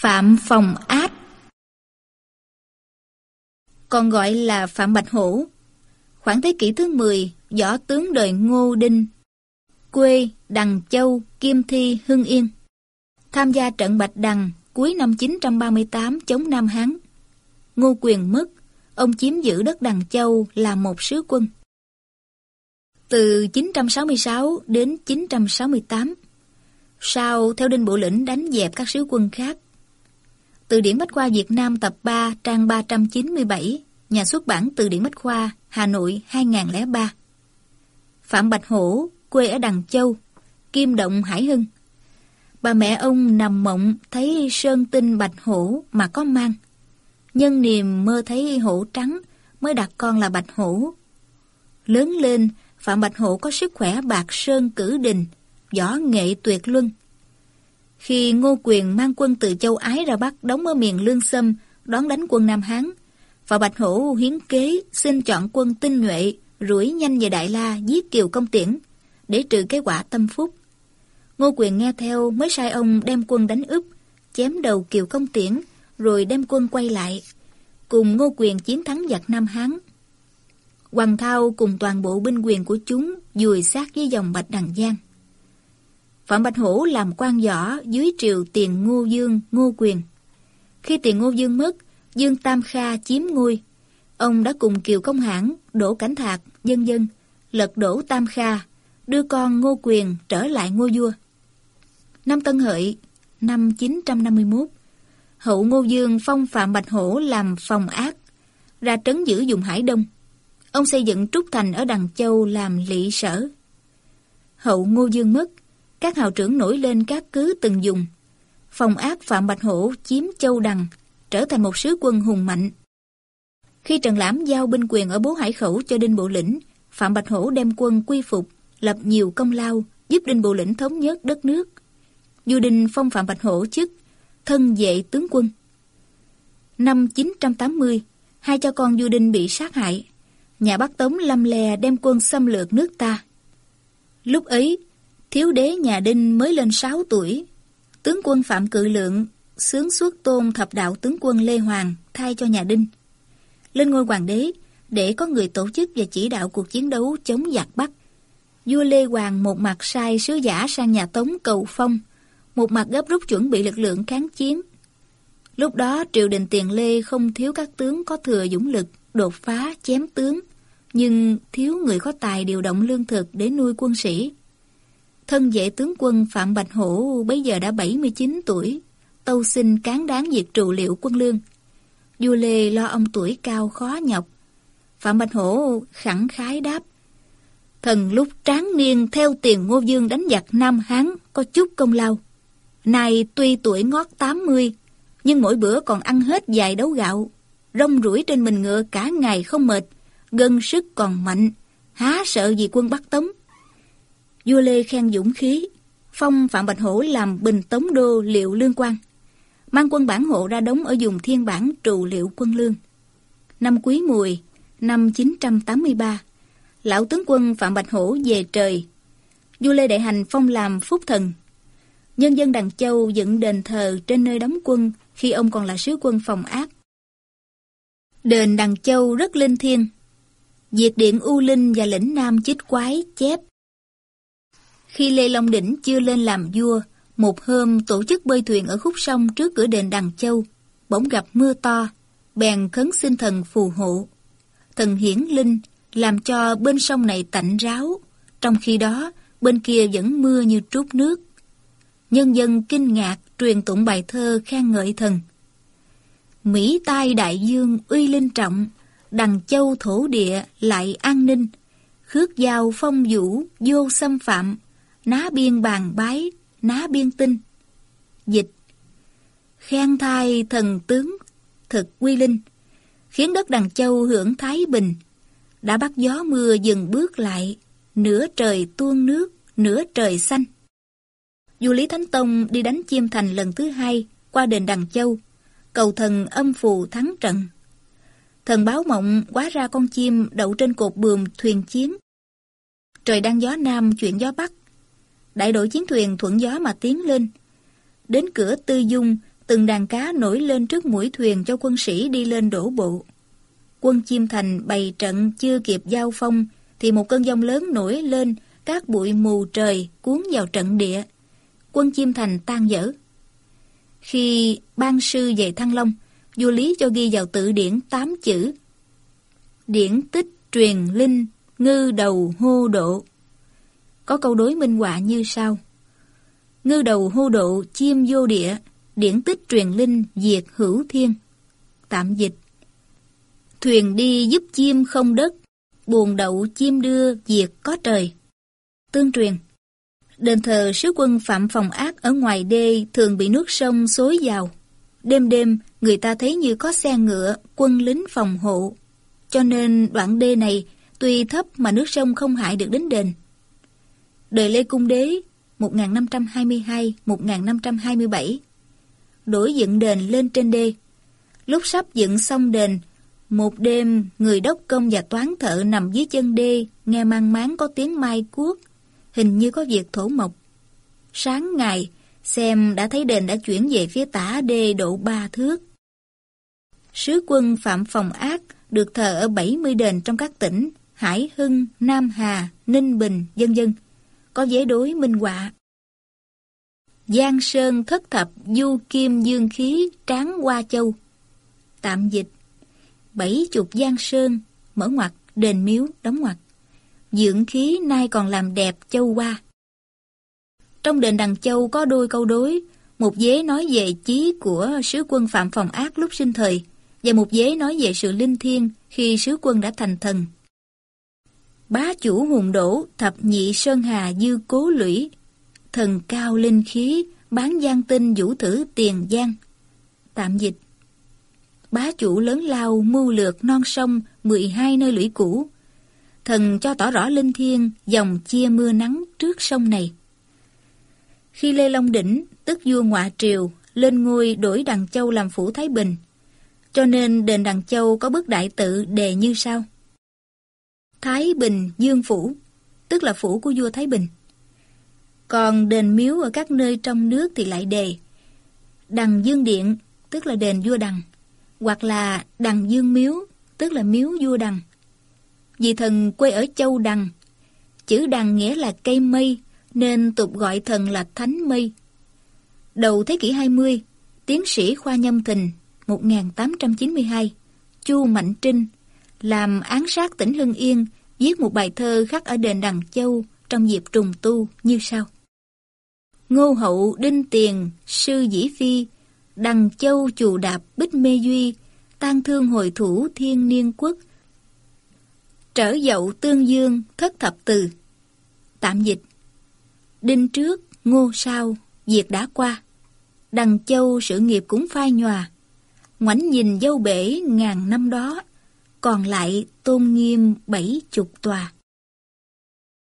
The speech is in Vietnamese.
Phạm Phòng Áp. Còn gọi là Phạm Bạch Hổ. Khoảng thế kỷ thứ 10 Võ tướng đời Ngô Đinh. Quê Đằng Châu, Kim Thi, Hưng Yên. Tham gia trận Bạch Đằng Cuối năm 938 chống Nam Hán. Ngô Quyền mất, Ông chiếm giữ đất Đằng Châu là một sứ quân. Từ 966 đến 968 Sau theo Đinh Bộ Lĩnh đánh dẹp các sứ quân khác từ điển Bách khoa Việt Nam tập 3 trang 397, nhà xuất bản Từ điển Bách khoa, Hà Nội 2003. Phạm Bạch Hổ, quê ở Đằng Châu, Kim Động Hải Hưng. Bà mẹ ông nằm mộng thấy sơn tinh bạch hổ mà có mang. Nhân niềm mơ thấy hổ trắng mới đặt con là bạch hổ. Lớn lên, Phạm Bạch Hổ có sức khỏe bạc sơn cử đình, võ nghệ tuyệt luân. Khi Ngô Quyền mang quân từ châu Ái ra Bắc đóng ở miền Lương Sâm, đón đánh quân Nam Hán, và Bạch Hổ hiến kế xin chọn quân tinh nhuệ, rủi nhanh về Đại La giết Kiều Công Tiễn, để trừ cái quả tâm phúc. Ngô Quyền nghe theo mới sai ông đem quân đánh úp, chém đầu Kiều Công Tiễn, rồi đem quân quay lại, cùng Ngô Quyền chiến thắng giặc Nam Hán. Hoàng Thao cùng toàn bộ binh quyền của chúng dùi sát với dòng Bạch Đằng Giang. Phạm Bạch Hổ làm quan võ dưới triều tiền Ngô Dương, Ngô Quyền. Khi tiền Ngô Dương mất, Dương Tam Kha chiếm ngôi. Ông đã cùng Kiều Công Hãn, Đỗ Cảnh Thạc, dân dân, lật đổ Tam Kha, đưa con Ngô Quyền trở lại ngôi vua. Năm Tân Hợi, năm 951, hậu Ngô Dương phong Phạm Bạch Hổ làm phòng ác, ra trấn giữ dùng Hải Đông. Ông xây dựng Trúc Thành ở Đằng Châu làm lỵ sở. Hậu Ngô Dương mất, các hào trưởng nổi lên các cứ từng dùng. Phòng ác Phạm Bạch Hổ chiếm Châu Đằng, trở thành một sứ quân hùng mạnh. Khi Trần Lãm giao binh quyền ở Bố Hải Khẩu cho Đinh Bộ Lĩnh, Phạm Bạch Hổ đem quân quy phục, lập nhiều công lao, giúp Đinh Bộ Lĩnh thống nhất đất nước. Du Đinh phong Phạm Bạch Hổ chức thân vệ tướng quân. Năm 980, hai cha con Du Đinh bị sát hại. Nhà Bắc Tống lâm lè đem quân xâm lược nước ta. Lúc ấy, Thiếu đế nhà Đinh mới lên 6 tuổi. Tướng quân Phạm Cự Lượng sướng xuất tôn thập đạo tướng quân Lê Hoàng thay cho nhà Đinh. Lên ngôi hoàng đế để có người tổ chức và chỉ đạo cuộc chiến đấu chống giặc Bắc. Vua Lê Hoàng một mặt sai sứ giả sang nhà Tống cầu phong, một mặt gấp rút chuẩn bị lực lượng kháng chiến. Lúc đó triều đình tiền Lê không thiếu các tướng có thừa dũng lực, đột phá, chém tướng, nhưng thiếu người có tài điều động lương thực để nuôi quân sĩ. Thân vệ tướng quân Phạm Bạch Hổ bây giờ đã 79 tuổi, tâu xin cán đáng việc trụ liệu quân lương. Vua Lê lo ông tuổi cao khó nhọc. Phạm Bạch Hổ khẳng khái đáp. Thần lúc tráng niên theo tiền Ngô Dương đánh giặc Nam Hán có chút công lao. Nay tuy tuổi ngót 80, nhưng mỗi bữa còn ăn hết vài đấu gạo. Rong rủi trên mình ngựa cả ngày không mệt, gân sức còn mạnh, há sợ gì quân bắt Tống. Vua Lê khen dũng khí, phong Phạm Bạch Hổ làm bình tống đô liệu lương quan. Mang quân bản hộ ra đóng ở vùng thiên bản trù liệu quân lương. Năm Quý Mùi, năm 983, lão tướng quân Phạm Bạch Hổ về trời. Vua Lê Đại Hành phong làm phúc thần. Nhân dân Đằng Châu dựng đền thờ trên nơi đóng quân khi ông còn là sứ quân phòng ác. Đền Đằng Châu rất linh thiêng. Diệt điện U Linh và lĩnh Nam Chích Quái chép khi Lê Long Đỉnh chưa lên làm vua, một hôm tổ chức bơi thuyền ở khúc sông trước cửa đền Đằng Châu, bỗng gặp mưa to, bèn khấn xin thần phù hộ. Thần hiển linh làm cho bên sông này tạnh ráo, trong khi đó bên kia vẫn mưa như trút nước. Nhân dân kinh ngạc truyền tụng bài thơ khen ngợi thần. Mỹ tai đại dương uy linh trọng, đằng châu thổ địa lại an ninh, khước giao phong vũ vô xâm phạm, ná biên bàn bái, ná biên tinh. Dịch Khen thai thần tướng, thực quy linh, khiến đất đằng châu hưởng thái bình, đã bắt gió mưa dừng bước lại, nửa trời tuôn nước, nửa trời xanh. Du Lý Thánh Tông đi đánh chiêm thành lần thứ hai qua đền Đằng Châu, cầu thần âm phù thắng trận. Thần báo mộng quá ra con chim đậu trên cột buồm thuyền chiến. Trời đang gió nam chuyển gió bắc, đại đội chiến thuyền thuận gió mà tiến lên. Đến cửa Tư Dung, từng đàn cá nổi lên trước mũi thuyền cho quân sĩ đi lên đổ bộ. Quân Chiêm Thành bày trận chưa kịp giao phong, thì một cơn giông lớn nổi lên, các bụi mù trời cuốn vào trận địa. Quân Chiêm Thành tan dở. Khi ban sư về Thăng Long, vua Lý cho ghi vào tự điển tám chữ. Điển tích truyền linh, ngư đầu hô độ. Có câu đối minh họa như sau. Ngư đầu hô độ chim vô địa, điển tích truyền linh diệt hữu thiên. Tạm dịch. Thuyền đi giúp chim không đất, buồn đậu chim đưa diệt có trời. Tương truyền. Đền thờ sứ quân Phạm Phòng Ác ở ngoài đê thường bị nước sông xối vào. Đêm đêm, người ta thấy như có xe ngựa, quân lính phòng hộ. Cho nên đoạn đê này tuy thấp mà nước sông không hại được đến đền. Đời Lê Cung Đế 1522-1527 Đổi dựng đền lên trên đê. Lúc sắp dựng xong đền, một đêm người đốc công và toán thợ nằm dưới chân đê nghe mang máng có tiếng mai cuốc, hình như có việc thổ mộc. Sáng ngày, xem đã thấy đền đã chuyển về phía tả đê độ ba thước. Sứ quân Phạm Phòng Ác được thờ ở 70 đền trong các tỉnh Hải Hưng, Nam Hà, Ninh Bình, dân dân, có vế đối minh họa. Giang Sơn thất thập du kim dương khí tráng hoa châu. Tạm dịch. Bảy chục Giang Sơn, mở ngoặt, đền miếu, đóng ngoặt. Dưỡng khí nay còn làm đẹp châu hoa. Trong đền Đằng Châu có đôi câu đối, một vế nói về chí của sứ quân Phạm Phòng Ác lúc sinh thời, và một vế nói về sự linh thiêng khi sứ quân đã thành thần. Bá chủ hùng đổ, thập nhị sơn hà dư cố lũy, thần cao linh khí, bán gian tinh vũ thử tiền giang. Tạm dịch. Bá chủ lớn lao mưu lược non sông 12 nơi lũy cũ. Thần cho tỏ rõ linh thiêng dòng chia mưa nắng trước sông này. Khi Lê Long Đỉnh, tức vua ngoại triều, lên ngôi đổi Đằng Châu làm phủ Thái Bình, cho nên đền Đằng Châu có bức đại tự đề như sau. Thái Bình Dương Phủ, tức là phủ của vua Thái Bình. Còn đền miếu ở các nơi trong nước thì lại đề Đằng Dương Điện, tức là đền vua Đằng, hoặc là Đằng Dương Miếu, tức là miếu vua Đằng. Vì thần quê ở Châu Đằng, chữ Đằng nghĩa là cây mây, nên tục gọi thần là Thánh Mây. Đầu thế kỷ 20, tiến sĩ khoa nhâm thình 1892, Chu Mạnh Trinh làm án sát tỉnh Hưng Yên viết một bài thơ khắc ở đền Đằng Châu trong dịp trùng tu như sau. Ngô hậu đinh tiền, sư dĩ phi, Đằng Châu chù đạp bích mê duy, tan thương hồi thủ thiên niên quốc. Trở dậu tương dương thất thập từ. Tạm dịch. Đinh trước, ngô sau, việc đã qua. Đằng Châu sự nghiệp cũng phai nhòa. Ngoảnh nhìn dâu bể ngàn năm đó, còn lại tôn nghiêm bảy chục tòa.